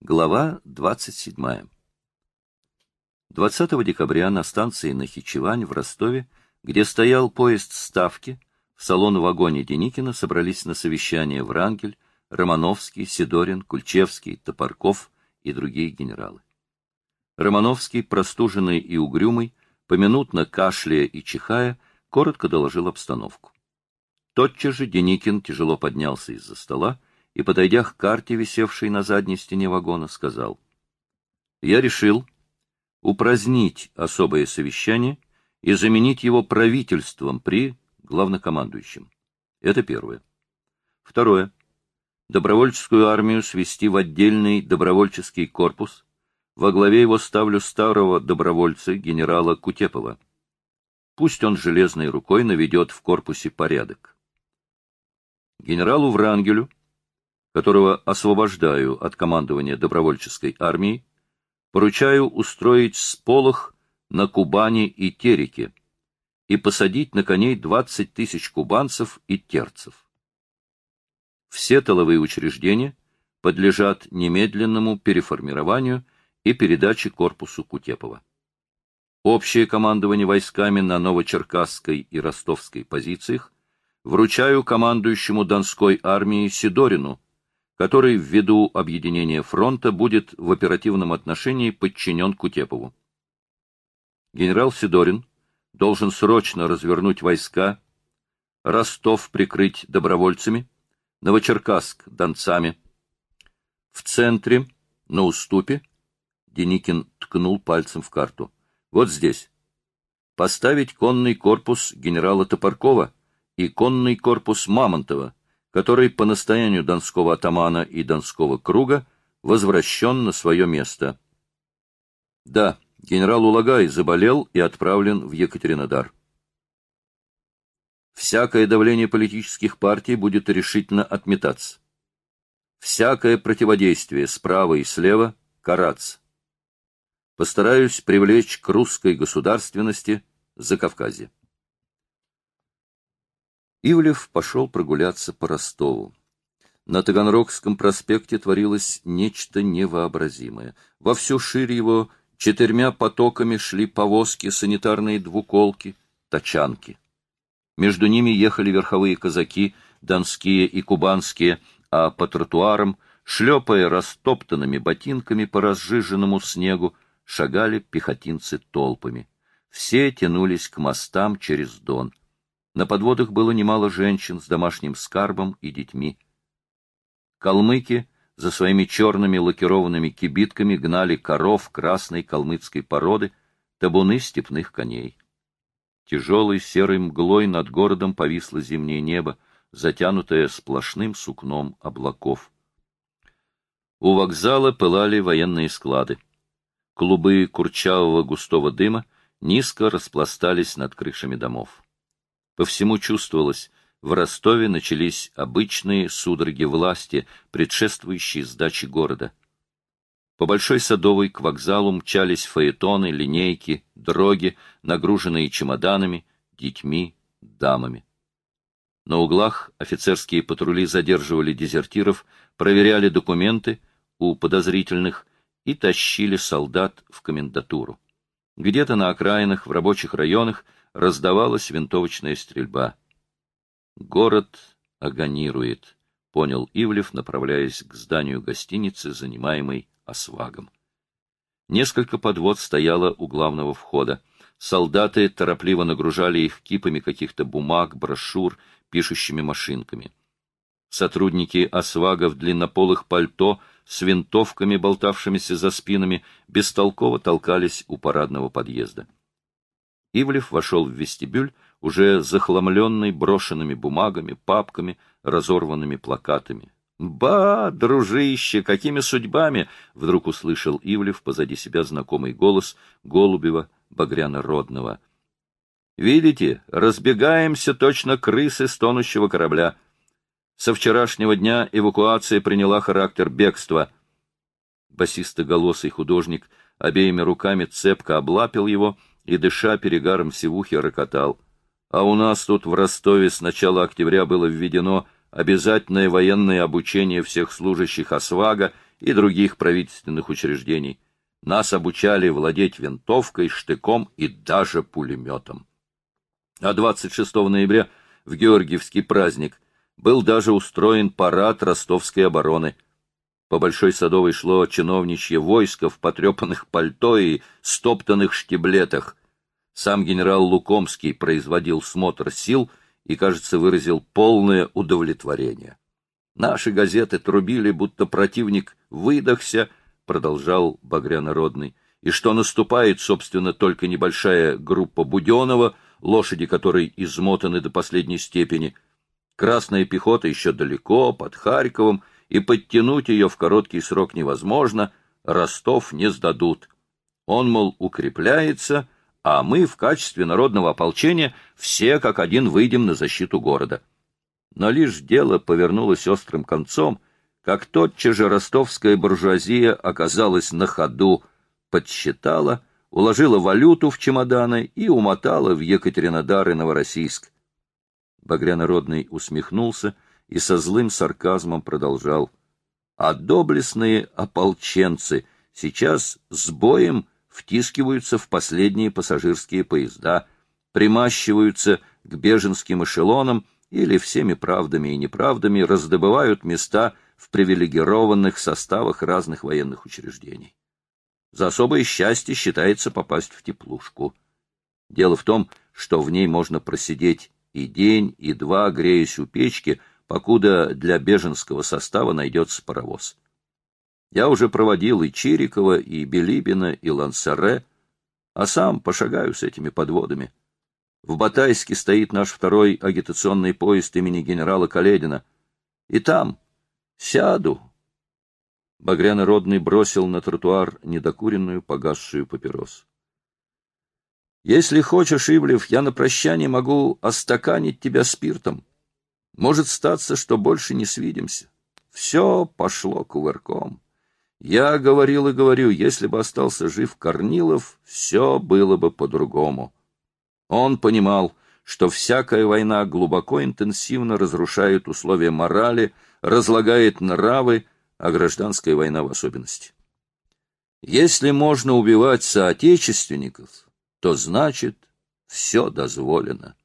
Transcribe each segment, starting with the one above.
Глава 27. 20 декабря на станции Нахичевань в Ростове, где стоял поезд Ставки, в салон-вагоне Деникина собрались на совещание Врангель, Романовский, Сидорин, Кульчевский, Топорков и другие генералы. Романовский, простуженный и угрюмый, поминутно кашляя и чихая, коротко доложил обстановку. Тотчас же Деникин тяжело поднялся из-за стола, и, подойдя к карте, висевшей на задней стене вагона, сказал, «Я решил упразднить особое совещание и заменить его правительством при главнокомандующем. Это первое. Второе. Добровольческую армию свести в отдельный добровольческий корпус. Во главе его ставлю старого добровольца генерала Кутепова. Пусть он железной рукой наведет в корпусе порядок. Генералу Врангелю которого освобождаю от командования добровольческой армии, поручаю устроить сполох на Кубани и Тереке и посадить на коней 20 тысяч кубанцев и терцев. Все тыловые учреждения подлежат немедленному переформированию и передаче корпусу Кутепова. Общее командование войсками на Новочеркасской и Ростовской позициях вручаю командующему Донской армией Сидорину который ввиду объединения фронта будет в оперативном отношении подчинен Кутепову. Генерал Сидорин должен срочно развернуть войска, Ростов прикрыть добровольцами, Новочеркасск — донцами. В центре, на уступе, Деникин ткнул пальцем в карту. Вот здесь. Поставить конный корпус генерала Топоркова и конный корпус Мамонтова, который по настоянию донского атамана и донского круга возвращен на свое место. Да, генерал Улагай заболел и отправлен в Екатеринодар. Всякое давление политических партий будет решительно отметаться. Всякое противодействие справа и слева караться. Постараюсь привлечь к русской государственности за Кавказе. Ивлев пошел прогуляться по Ростову. На Таганрогском проспекте творилось нечто невообразимое. Во всю ширь его четырьмя потоками шли повозки, санитарные двуколки, тачанки. Между ними ехали верховые казаки, донские и кубанские, а по тротуарам, шлепая растоптанными ботинками по разжиженному снегу, шагали пехотинцы толпами. Все тянулись к мостам через Дон. На подводах было немало женщин с домашним скарбом и детьми. Калмыки за своими черными лакированными кибитками гнали коров красной калмыцкой породы, табуны степных коней. Тяжелой серой мглой над городом повисло зимнее небо, затянутое сплошным сукном облаков. У вокзала пылали военные склады. Клубы курчавого густого дыма низко распластались над крышами домов. По всему чувствовалось, в Ростове начались обычные судороги власти, предшествующие сдаче города. По Большой Садовой к вокзалу мчались фаэтоны, линейки, дроги, нагруженные чемоданами, детьми, дамами. На углах офицерские патрули задерживали дезертиров, проверяли документы у подозрительных и тащили солдат в комендатуру. Где-то на окраинах, в рабочих районах – раздавалась винтовочная стрельба. «Город агонирует», — понял Ивлев, направляясь к зданию гостиницы, занимаемой освагом. Несколько подвод стояло у главного входа. Солдаты торопливо нагружали их кипами каких-то бумаг, брошюр, пишущими машинками. Сотрудники освага в длиннополых пальто с винтовками, болтавшимися за спинами, бестолково толкались у парадного подъезда. Ивлев вошел в вестибюль, уже захламленный брошенными бумагами, папками, разорванными плакатами. «Ба, дружище, какими судьбами!» — вдруг услышал Ивлев позади себя знакомый голос Голубева, Багряна-Родного. «Видите, разбегаемся точно крысы с тонущего корабля. Со вчерашнего дня эвакуация приняла характер бегства». Басистоголосый художник обеими руками цепко облапил его — и, дыша перегаром сивухи, рокотал. А у нас тут в Ростове с начала октября было введено обязательное военное обучение всех служащих ОСВАГа и других правительственных учреждений. Нас обучали владеть винтовкой, штыком и даже пулеметом. А 26 ноября, в Георгиевский праздник, был даже устроен парад ростовской обороны. По Большой Садовой шло чиновничье войско в потрепанных пальто и стоптанных штиблетах. Сам генерал Лукомский производил смотр сил и, кажется, выразил полное удовлетворение. Наши газеты трубили, будто противник выдохся, продолжал Багрянародный, и что наступает, собственно, только небольшая группа Буденова, лошади которой измотаны до последней степени. Красная пехота еще далеко, под Харьковом, и подтянуть ее в короткий срок невозможно, Ростов не сдадут. Он, мол, укрепляется, а мы в качестве народного ополчения все как один выйдем на защиту города. Но лишь дело повернулось острым концом, как тотчас же ростовская буржуазия оказалась на ходу, подсчитала, уложила валюту в чемоданы и умотала в Екатеринодар и Новороссийск. Багрянародный усмехнулся и со злым сарказмом продолжал. А доблестные ополченцы сейчас с боем втискиваются в последние пассажирские поезда, примащиваются к беженским эшелонам или всеми правдами и неправдами раздобывают места в привилегированных составах разных военных учреждений. За особое счастье считается попасть в теплушку. Дело в том, что в ней можно просидеть и день, и два, греясь у печки, покуда для беженского состава найдется паровоз. Я уже проводил и Чирикова, и Белибина, и Лансаре, а сам пошагаю с этими подводами. В Батайске стоит наш второй агитационный поезд имени генерала Каледина. И там сяду. Багряно-родный бросил на тротуар недокуренную погасшую папиросу. Если хочешь, Ивлев, я на прощание могу остаканить тебя спиртом. Может статься, что больше не свидимся. Все пошло кувырком. Я говорил и говорю, если бы остался жив Корнилов, все было бы по-другому. Он понимал, что всякая война глубоко интенсивно разрушает условия морали, разлагает нравы, а гражданская война в особенности. Если можно убивать соотечественников, то значит, все дозволено.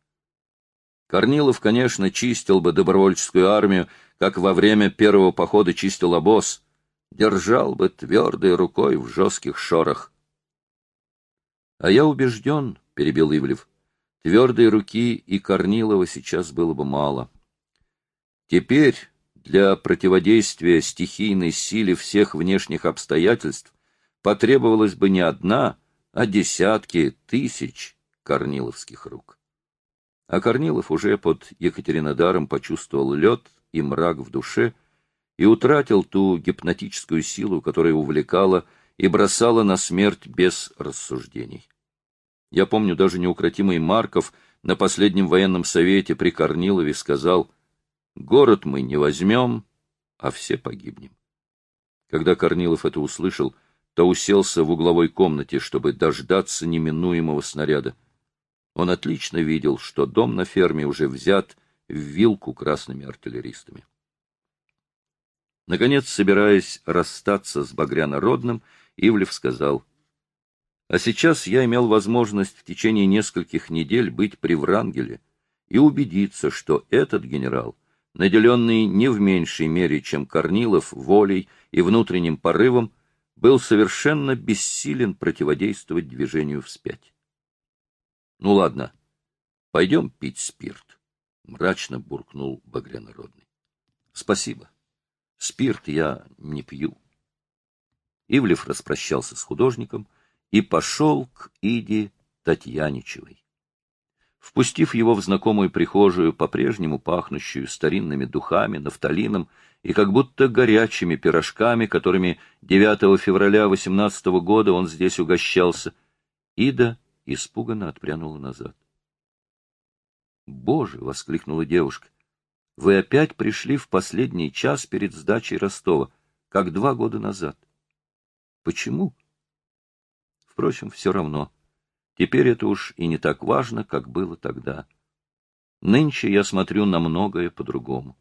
Корнилов, конечно, чистил бы добровольческую армию, как во время первого похода чистил обоз, держал бы твердой рукой в жестких шорах. — А я убежден, — перебил Ивлев, — твердой руки и Корнилова сейчас было бы мало. Теперь для противодействия стихийной силе всех внешних обстоятельств потребовалась бы не одна, а десятки тысяч корниловских рук. А Корнилов уже под Екатеринодаром почувствовал лед и мрак в душе, и утратил ту гипнотическую силу, которая увлекала и бросала на смерть без рассуждений. Я помню, даже неукротимый Марков на последнем военном совете при Корнилове сказал «Город мы не возьмем, а все погибнем». Когда Корнилов это услышал, то уселся в угловой комнате, чтобы дождаться неминуемого снаряда. Он отлично видел, что дом на ферме уже взят в вилку красными артиллеристами. Наконец, собираясь расстаться с Багрянородным, Ивлев сказал, «А сейчас я имел возможность в течение нескольких недель быть при Врангеле и убедиться, что этот генерал, наделенный не в меньшей мере, чем Корнилов, волей и внутренним порывом, был совершенно бессилен противодействовать движению вспять. «Ну ладно, пойдем пить спирт», — мрачно буркнул Багрянородный. «Спасибо». Спирт я не пью. Ивлев распрощался с художником и пошел к Иде Татьяничевой. Впустив его в знакомую прихожую, по-прежнему пахнущую старинными духами, нафталином и как будто горячими пирожками, которыми 9 февраля 18 года он здесь угощался, Ида испуганно отпрянула назад. «Боже!» — воскликнула девушка. Вы опять пришли в последний час перед сдачей Ростова, как два года назад. Почему? Впрочем, все равно. Теперь это уж и не так важно, как было тогда. Нынче я смотрю на многое по-другому.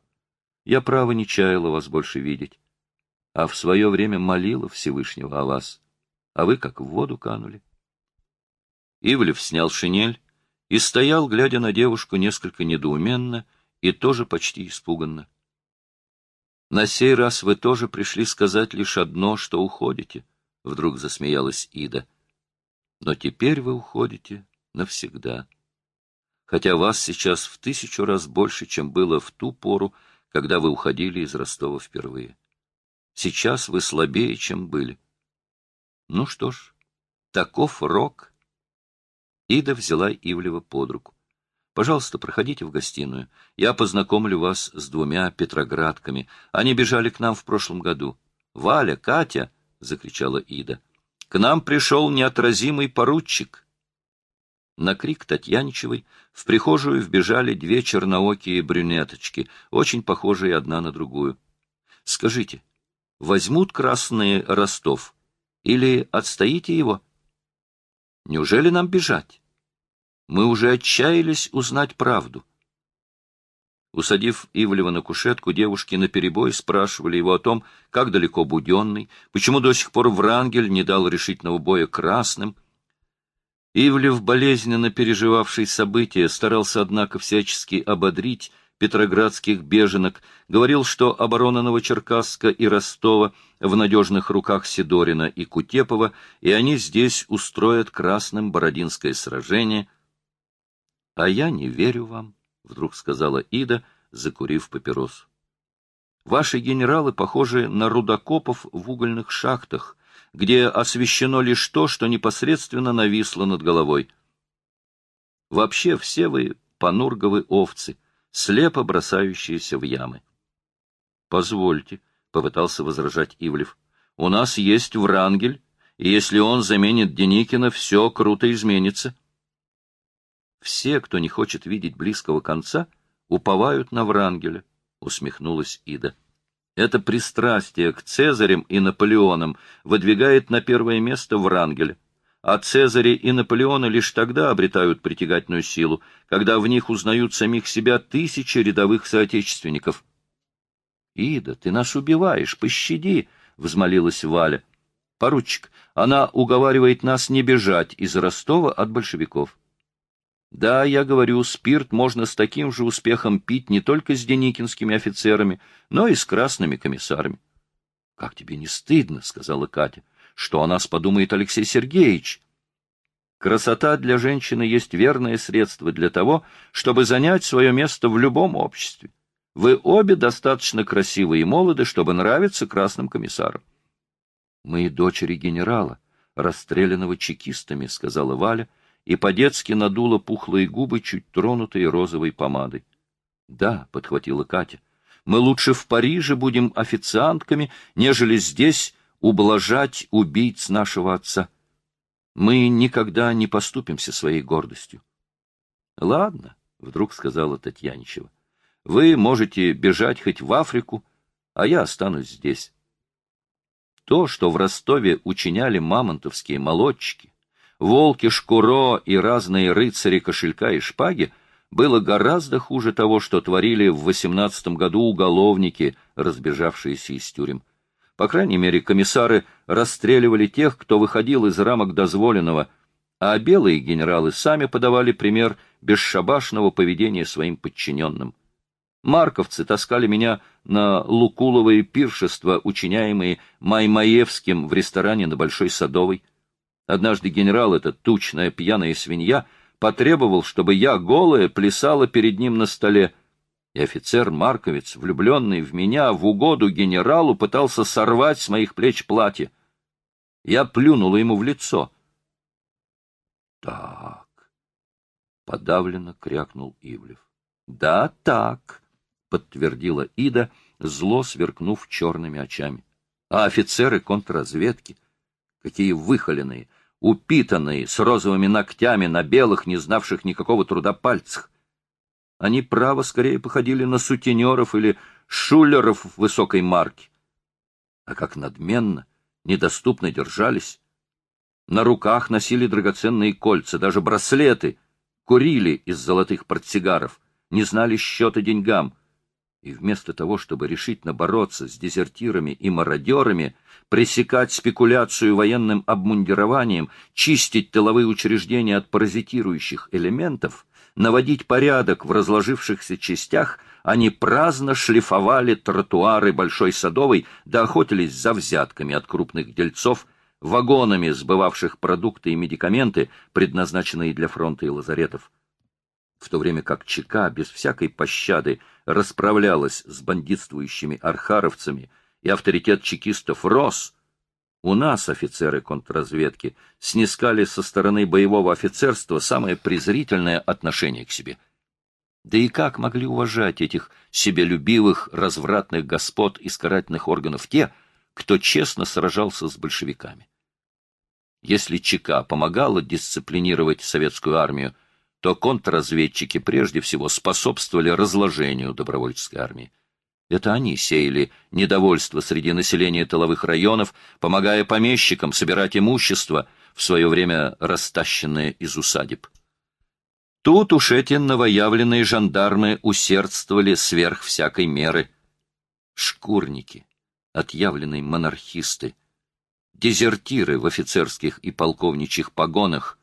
Я, право, не чаяла вас больше видеть. а в свое время молила Всевышнего о вас, а вы как в воду канули. Ивлев снял шинель и стоял, глядя на девушку несколько недоуменно и тоже почти испуганно. На сей раз вы тоже пришли сказать лишь одно, что уходите, — вдруг засмеялась Ида. Но теперь вы уходите навсегда. Хотя вас сейчас в тысячу раз больше, чем было в ту пору, когда вы уходили из Ростова впервые. Сейчас вы слабее, чем были. Ну что ж, таков рок. Ида взяла Ивлева под руку. Пожалуйста, проходите в гостиную. Я познакомлю вас с двумя петроградками. Они бежали к нам в прошлом году. Валя, Катя, — закричала Ида, — к нам пришел неотразимый поручик. На крик Татьяничевой в прихожую вбежали две черноокие брюнеточки, очень похожие одна на другую. — Скажите, возьмут красные Ростов или отстоите его? Неужели нам бежать? Мы уже отчаялись узнать правду. Усадив Ивлева на кушетку, девушки наперебой спрашивали его о том, как далеко Буденный, почему до сих пор Врангель не дал решительного боя красным. Ивлев, болезненно переживавший события, старался, однако, всячески ободрить петроградских беженок, говорил, что оборона Новочеркасска и Ростова в надежных руках Сидорина и Кутепова, и они здесь устроят красным Бородинское сражение —— А я не верю вам, — вдруг сказала Ида, закурив папирос. Ваши генералы похожи на рудокопов в угольных шахтах, где освещено лишь то, что непосредственно нависло над головой. Вообще все вы понурговы овцы, слепо бросающиеся в ямы. — Позвольте, — попытался возражать Ивлев, — у нас есть Врангель, и если он заменит Деникина, все круто изменится. — все, кто не хочет видеть близкого конца, уповают на Врангеля, — усмехнулась Ида. Это пристрастие к Цезарям и Наполеонам выдвигает на первое место Врангеля, а Цезари и Наполеоны лишь тогда обретают притягательную силу, когда в них узнают самих себя тысячи рядовых соотечественников. — Ида, ты нас убиваешь, пощади! — взмолилась Валя. — Поручик, она уговаривает нас не бежать из Ростова от большевиков. — да, я говорю, спирт можно с таким же успехом пить не только с деникинскими офицерами, но и с красными комиссарами. — Как тебе не стыдно, — сказала Катя, — что о нас подумает Алексей Сергеевич. Красота для женщины есть верное средство для того, чтобы занять свое место в любом обществе. Вы обе достаточно красивы и молоды, чтобы нравиться красным комиссарам. — Мы дочери генерала, расстрелянного чекистами, — сказала Валя, — и по-детски надула пухлые губы, чуть тронутые розовой помадой. — Да, — подхватила Катя, — мы лучше в Париже будем официантками, нежели здесь ублажать убийц нашего отца. Мы никогда не поступимся своей гордостью. — Ладно, — вдруг сказала Татьяничева, — вы можете бежать хоть в Африку, а я останусь здесь. То, что в Ростове учиняли мамонтовские молодчики, волки Шкуро и разные рыцари кошелька и шпаги было гораздо хуже того, что творили в восемнадцатом году уголовники, разбежавшиеся из тюрем. По крайней мере, комиссары расстреливали тех, кто выходил из рамок дозволенного, а белые генералы сами подавали пример бесшабашного поведения своим подчиненным. Марковцы таскали меня на лукуловые пиршества, учиняемые Маймаевским в ресторане на Большой Садовой. Однажды генерал, эта тучная пьяная свинья, потребовал, чтобы я, голая, плясала перед ним на столе. И офицер Марковец, влюбленный в меня, в угоду генералу, пытался сорвать с моих плеч платье. Я плюнула ему в лицо. «Так», — подавленно крякнул Ивлев. «Да, так», — подтвердила Ида, зло сверкнув черными очами. «А офицеры контрразведки? Какие выхоленные! Упитанные, с розовыми ногтями на белых, не знавших никакого труда пальцах. Они, право, скорее походили на сутенеров или шулеров высокой марки. А как надменно, недоступно держались. На руках носили драгоценные кольца, даже браслеты, курили из золотых портсигаров, не знали счета деньгам. И вместо того, чтобы решительно бороться с дезертирами и мародерами, пресекать спекуляцию военным обмундированием, чистить тыловые учреждения от паразитирующих элементов, наводить порядок в разложившихся частях, они праздно шлифовали тротуары Большой Садовой да охотились за взятками от крупных дельцов, вагонами сбывавших продукты и медикаменты, предназначенные для фронта и лазаретов в то время как ЧК без всякой пощады расправлялась с бандитствующими архаровцами и авторитет чекистов рос, у нас офицеры контрразведки снискали со стороны боевого офицерства самое презрительное отношение к себе. Да и как могли уважать этих себелюбивых, развратных господ из карательных органов те, кто честно сражался с большевиками? Если ЧК помогала дисциплинировать советскую армию, то контрразведчики прежде всего способствовали разложению добровольческой армии. Это они сеяли недовольство среди населения тыловых районов, помогая помещикам собирать имущество, в свое время растащенное из усадеб. Тут уж эти новоявленные жандармы усердствовали сверх всякой меры. Шкурники, отъявленные монархисты, дезертиры в офицерских и полковничьих погонах,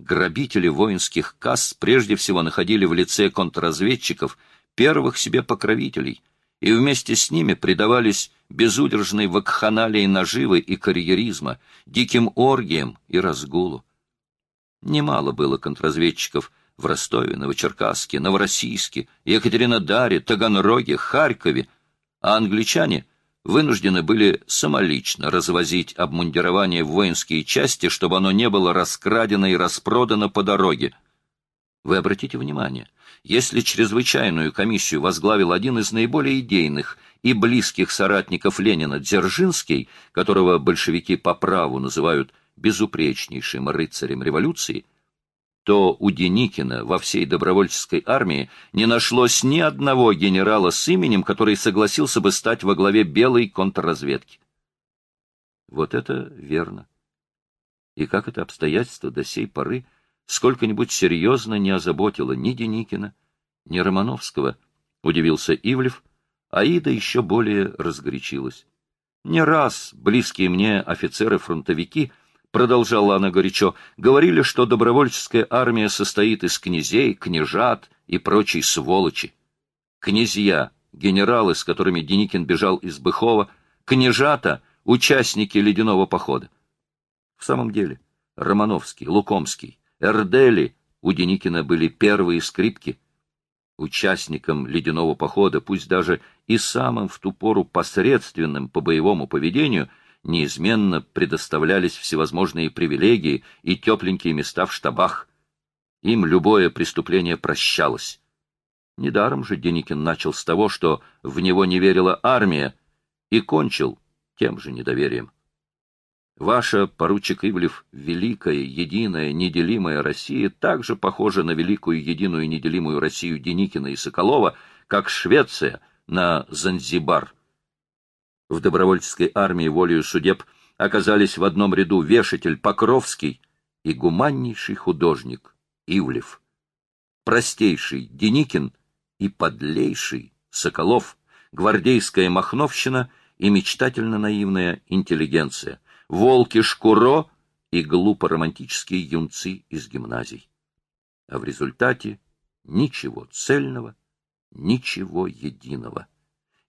грабители воинских касс прежде всего находили в лице контрразведчиков первых себе покровителей и вместе с ними предавались безудержной вакханалии наживы и карьеризма, диким оргиям и разгулу. Немало было контрразведчиков в Ростове, Новочеркасске, Новороссийске, Екатеринодаре, Таганроге, Харькове, а англичане вынуждены были самолично развозить обмундирование в воинские части, чтобы оно не было раскрадено и распродано по дороге. Вы обратите внимание, если чрезвычайную комиссию возглавил один из наиболее идейных и близких соратников Ленина Дзержинский, которого большевики по праву называют безупречнейшим рыцарем революции, то у Деникина во всей добровольческой армии не нашлось ни одного генерала с именем, который согласился бы стать во главе белой контрразведки. Вот это верно. И как это обстоятельство до сей поры сколько-нибудь серьезно не озаботило ни Деникина, ни Романовского, удивился Ивлев, а еще более разгорячилась. Не раз близкие мне офицеры-фронтовики продолжала она горячо, говорили, что добровольческая армия состоит из князей, княжат и прочей сволочи. Князья, генералы, с которыми Деникин бежал из Быхова, княжата — участники ледяного похода. В самом деле, Романовский, Лукомский, Эрдели у Деникина были первые скрипки. Участникам ледяного похода, пусть даже и самым в ту пору посредственным по боевому поведению — неизменно предоставлялись всевозможные привилегии и тепленькие места в штабах. Им любое преступление прощалось. Недаром же Деникин начал с того, что в него не верила армия, и кончил тем же недоверием. Ваша, поручик Ивлев, великая, единая, неделимая Россия также похожа на великую, единую, неделимую Россию Деникина и Соколова, как Швеция на Занзибар — в добровольческой армии волею судеб оказались в одном ряду вешатель Покровский и гуманнейший художник Ивлев, простейший Деникин и подлейший Соколов, гвардейская махновщина и мечтательно-наивная интеллигенция, волки Шкуро и глупо-романтические юнцы из гимназий. А в результате ничего цельного, ничего единого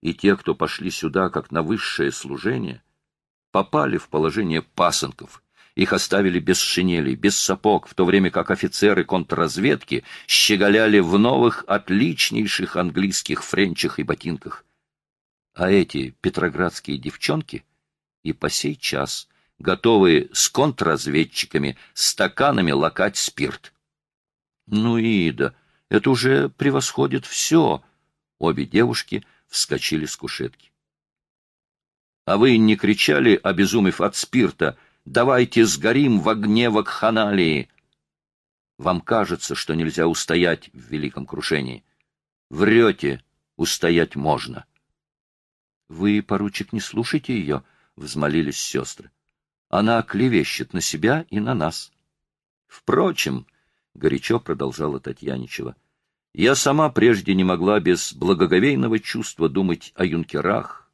и те, кто пошли сюда как на высшее служение, попали в положение пасынков. Их оставили без шинелей, без сапог, в то время как офицеры контрразведки щеголяли в новых, отличнейших английских френчах и ботинках. А эти петроградские девчонки и по сей час готовы с контрразведчиками стаканами лакать спирт. Ну, Ида, это уже превосходит все. Обе девушки — вскочили с кушетки. — А вы не кричали, обезумев от спирта, «Давайте сгорим в огне вакханалии!» Вам кажется, что нельзя устоять в великом крушении. Врете, устоять можно. — Вы, поручик, не слушайте ее, — взмолились сестры. Она клевещет на себя и на нас. Впрочем, — горячо продолжала Татьяничева, — Я сама прежде не могла без благоговейного чувства думать о юнкерах,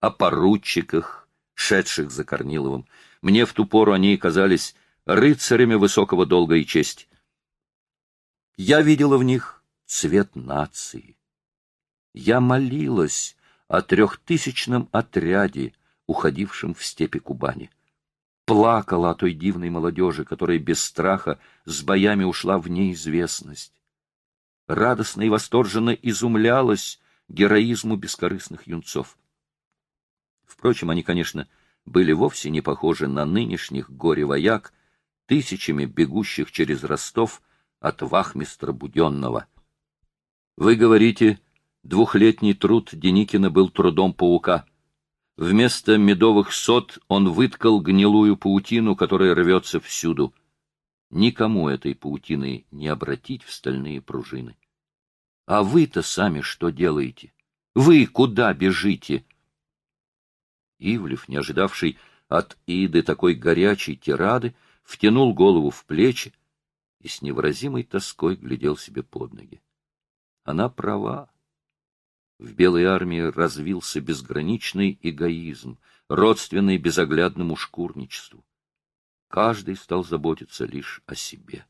о поручиках, шедших за Корниловым. Мне в ту пору они казались рыцарями высокого долга и чести. Я видела в них цвет нации. Я молилась о трехтысячном отряде, уходившем в степи Кубани. Плакала о той дивной молодежи, которая без страха с боями ушла в неизвестность. Радостно и восторженно изумлялась героизму бескорыстных юнцов. Впрочем, они, конечно, были вовсе не похожи на нынешних горе-вояк, тысячами бегущих через Ростов от вахмистра Буденного. Вы говорите, двухлетний труд Деникина был трудом паука. Вместо медовых сот он выткал гнилую паутину, которая рвется всюду. Никому этой паутины не обратить в стальные пружины. А вы-то сами что делаете? Вы куда бежите? Ивлев, не ожидавший от Иды такой горячей тирады, втянул голову в плечи и с невыразимой тоской глядел себе под ноги. Она права. В Белой армии развился безграничный эгоизм, родственный безоглядному шкурничеству. Каждый стал заботиться лишь о себе.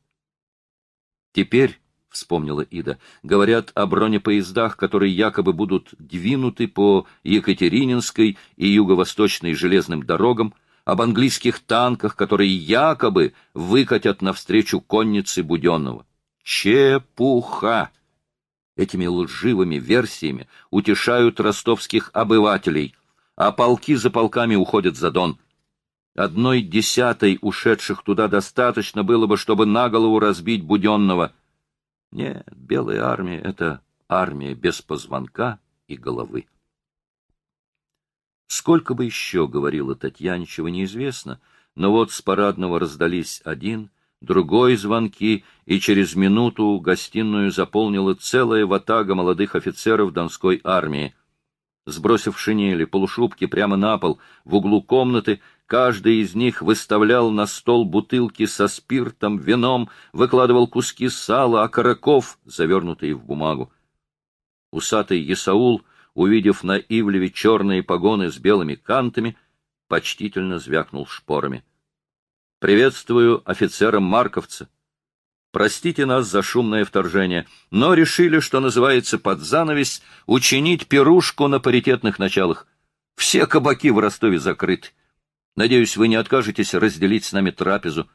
Теперь, — вспомнила Ида, — говорят о бронепоездах, которые якобы будут двинуты по Екатерининской и юго-восточной железным дорогам, об английских танках, которые якобы выкатят навстречу коннице Буденного. Чепуха! Этими лживыми версиями утешают ростовских обывателей, а полки за полками уходят за Дон. Одной десятой ушедших туда достаточно было бы, чтобы на голову разбить Буденного. Нет, Белая армия — это армия без позвонка и головы. Сколько бы еще, говорила Татьяничева, неизвестно, но вот с парадного раздались один — другой звонки, и через минуту гостиную заполнила целая ватага молодых офицеров Донской армии. Сбросив шинели, полушубки прямо на пол, в углу комнаты, каждый из них выставлял на стол бутылки со спиртом, вином, выкладывал куски сала, окороков, завернутые в бумагу. Усатый Есаул, увидев на Ивлеве черные погоны с белыми кантами, почтительно звякнул шпорами. Приветствую офицера-марковца. Простите нас за шумное вторжение, но решили, что называется под занавес, учинить пирушку на паритетных началах. Все кабаки в Ростове закрыты. Надеюсь, вы не откажетесь разделить с нами трапезу.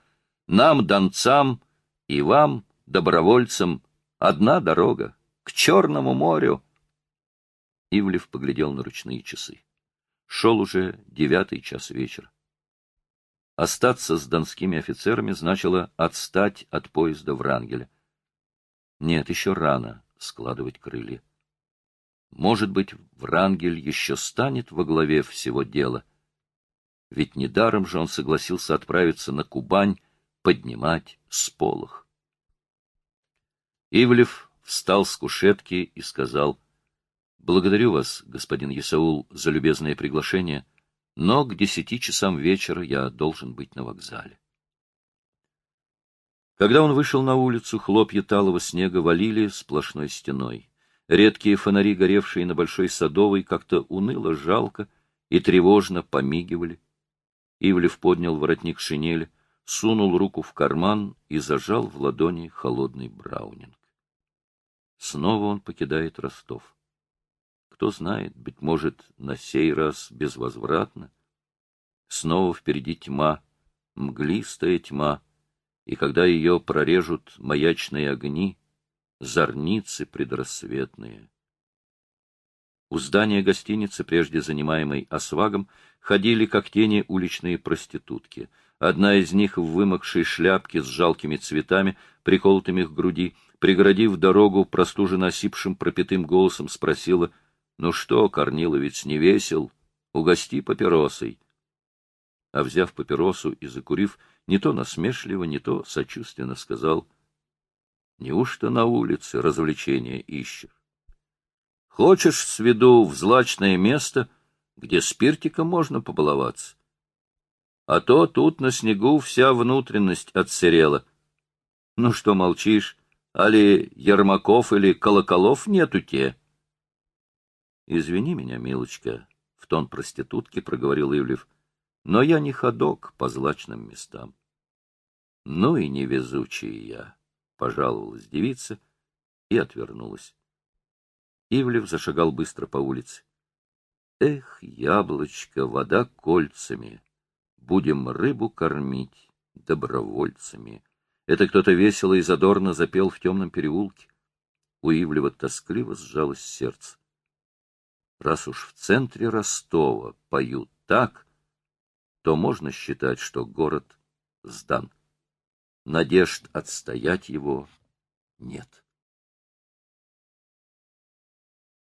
Нам, донцам, и вам, добровольцам, одна дорога — к Черному морю. Ивлев поглядел на ручные часы. Шел уже девятый час вечера. Остаться с донскими офицерами значило отстать от поезда Врангеля. Нет, еще рано складывать крылья. Может быть, Врангель еще станет во главе всего дела. Ведь недаром же он согласился отправиться на Кубань поднимать сполох. Ивлев встал с кушетки и сказал, «Благодарю вас, господин Исаул, за любезное приглашение» но к десяти часам вечера я должен быть на вокзале. Когда он вышел на улицу, хлопья талого снега валили сплошной стеной. Редкие фонари, горевшие на Большой Садовой, как-то уныло, жалко и тревожно помигивали. Ивлев поднял воротник шинели, сунул руку в карман и зажал в ладони холодный браунинг. Снова он покидает Ростов. Кто знает, быть может, на сей раз безвозвратно. Снова впереди тьма, мглистая тьма, и когда ее прорежут маячные огни, зорницы предрассветные. У здания гостиницы, прежде занимаемой освагом, ходили как тени уличные проститутки. Одна из них в вымокшей шляпке с жалкими цветами, приколотыми к груди, преградив дорогу простуженно осипшим пропитым голосом, спросила — ну что, Корнилович, не весел? Угости папиросой. А взяв папиросу и закурив, не то насмешливо, не то сочувственно сказал, неужто на улице развлечения ищешь? Хочешь, сведу в злачное место, где спиртиком можно побаловаться? А то тут на снегу вся внутренность отсырела. Ну что молчишь? али Ермаков или Колоколов нету те. Извини меня, милочка, — в тон проститутки проговорил Ивлев, — но я не ходок по злачным местам. Ну и невезучий я, — пожаловалась девица и отвернулась. Ивлев зашагал быстро по улице. Эх, яблочко, вода кольцами, будем рыбу кормить добровольцами. Это кто-то весело и задорно запел в темном переулке. У Ивлева тоскливо сжалось сердце. Раз уж в центре Ростова поют так, то можно считать, что город сдан. Надежд отстоять его нет.